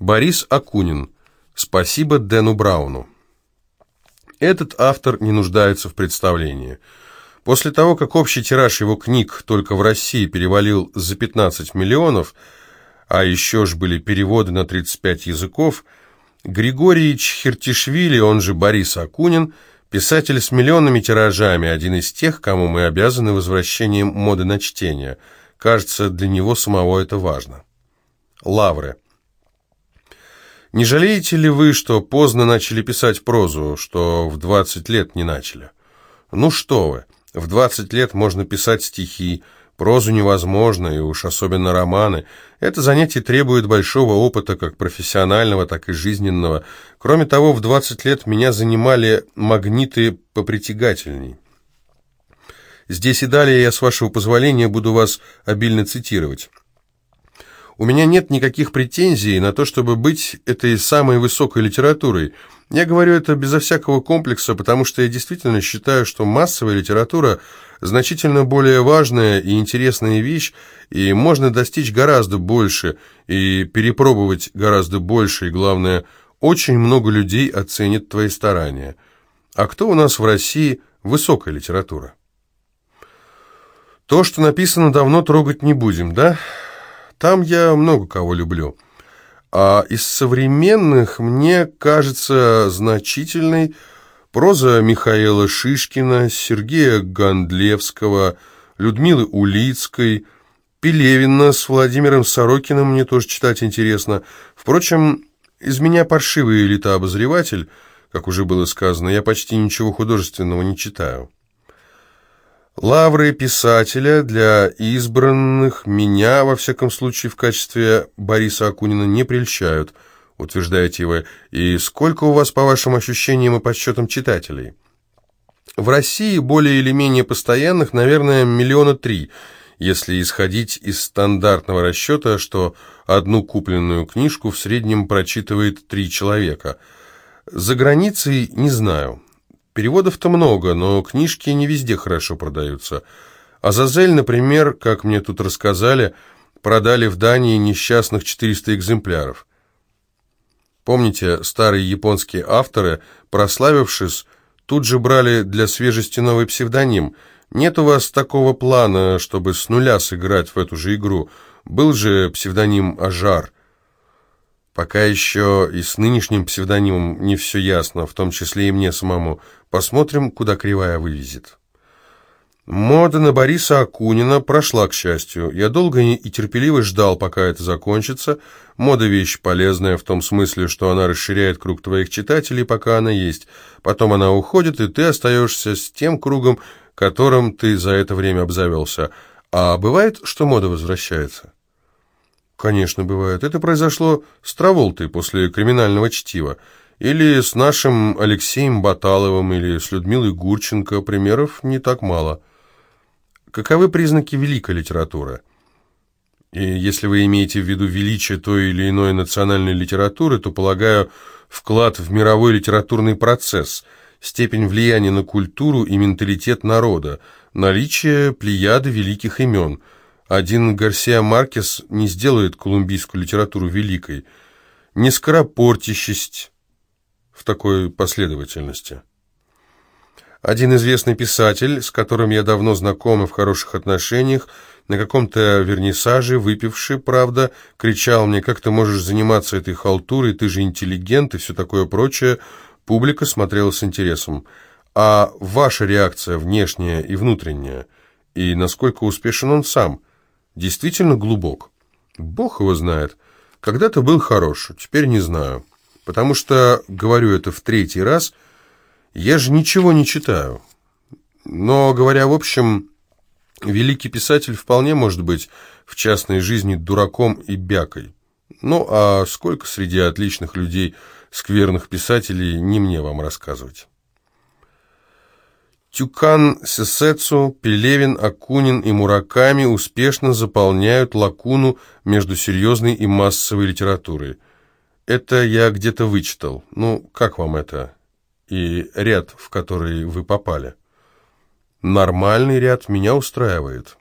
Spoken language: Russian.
Борис Акунин. Спасибо Дэну Брауну. Этот автор не нуждается в представлении. После того, как общий тираж его книг только в России перевалил за 15 миллионов, а еще ж были переводы на 35 языков, Григорий Чхертишвили, он же Борис Акунин, писатель с миллионными тиражами, один из тех, кому мы обязаны возвращением моды на чтение. Кажется, для него самого это важно. Лавры. Не жалеете ли вы, что поздно начали писать прозу, что в 20 лет не начали? Ну что вы, в 20 лет можно писать стихи, прозу невозможно, и уж особенно романы. Это занятие требует большого опыта, как профессионального, так и жизненного. Кроме того, в 20 лет меня занимали магниты попритягательней. Здесь и далее я, с вашего позволения, буду вас обильно цитировать. У меня нет никаких претензий на то, чтобы быть этой самой высокой литературой. Я говорю это безо всякого комплекса, потому что я действительно считаю, что массовая литература значительно более важная и интересная вещь, и можно достичь гораздо больше, и перепробовать гораздо больше, и главное, очень много людей оценит твои старания. А кто у нас в России высокая литература? То, что написано давно, трогать не будем, да? Там я много кого люблю. А из современных мне кажется значительной проза Михаила Шишкина, Сергея Гондлевского, Людмилы Улицкой, Пелевина с Владимиром Сорокиным мне тоже читать интересно. Впрочем, из меня паршивый элита-обозреватель, как уже было сказано, я почти ничего художественного не читаю. Лавры писателя для избранных меня, во всяком случае, в качестве Бориса Акунина не прельщают, утверждаете вы. И сколько у вас, по вашим ощущениям и подсчетам, читателей? В России более или менее постоянных, наверное, миллиона три, если исходить из стандартного расчета, что одну купленную книжку в среднем прочитывает три человека. За границей не знаю. Переводов-то много, но книжки не везде хорошо продаются. Азазель, например, как мне тут рассказали, продали в Дании несчастных 400 экземпляров. Помните, старые японские авторы, прославившись, тут же брали для свежести новый псевдоним. Нет у вас такого плана, чтобы с нуля сыграть в эту же игру. Был же псевдоним Ажар. Пока еще и с нынешним псевдонимом не все ясно, в том числе и мне самому. Посмотрим, куда кривая вывезет. Мода на Бориса Акунина прошла, к счастью. Я долго и терпеливо ждал, пока это закончится. Мода – вещь полезная в том смысле, что она расширяет круг твоих читателей, пока она есть. Потом она уходит, и ты остаешься с тем кругом, которым ты за это время обзавелся. А бывает, что мода возвращается? Конечно, бывает. Это произошло с Траволтой после криминального чтива. Или с нашим Алексеем Баталовым, или с Людмилой Гурченко. Примеров не так мало. Каковы признаки великой литературы? И если вы имеете в виду величие той или иной национальной литературы, то, полагаю, вклад в мировой литературный процесс, степень влияния на культуру и менталитет народа, наличие плеяды великих имен – один Гарсия Маркес не сделает колумбийскую литературу великой, не скоропортящесть в такой последовательности. Один известный писатель, с которым я давно знаком и в хороших отношениях, на каком-то вернисаже, выпивший, правда, кричал мне, как ты можешь заниматься этой халтурой, ты же интеллигент и все такое прочее. Публика смотрела с интересом. А ваша реакция внешняя и внутренняя? И насколько успешен он сам – действительно глубок. Бог его знает. Когда-то был хорош, теперь не знаю. Потому что, говорю это в третий раз, я же ничего не читаю. Но, говоря в общем, великий писатель вполне может быть в частной жизни дураком и бякой. Ну, а сколько среди отличных людей, скверных писателей, не мне вам рассказывать. Тюкан, Сесецу, Пелевин, Акунин и Мураками успешно заполняют лакуну между серьезной и массовой литературой. Это я где-то вычитал. Ну, как вам это? И ряд, в который вы попали. Нормальный ряд меня устраивает.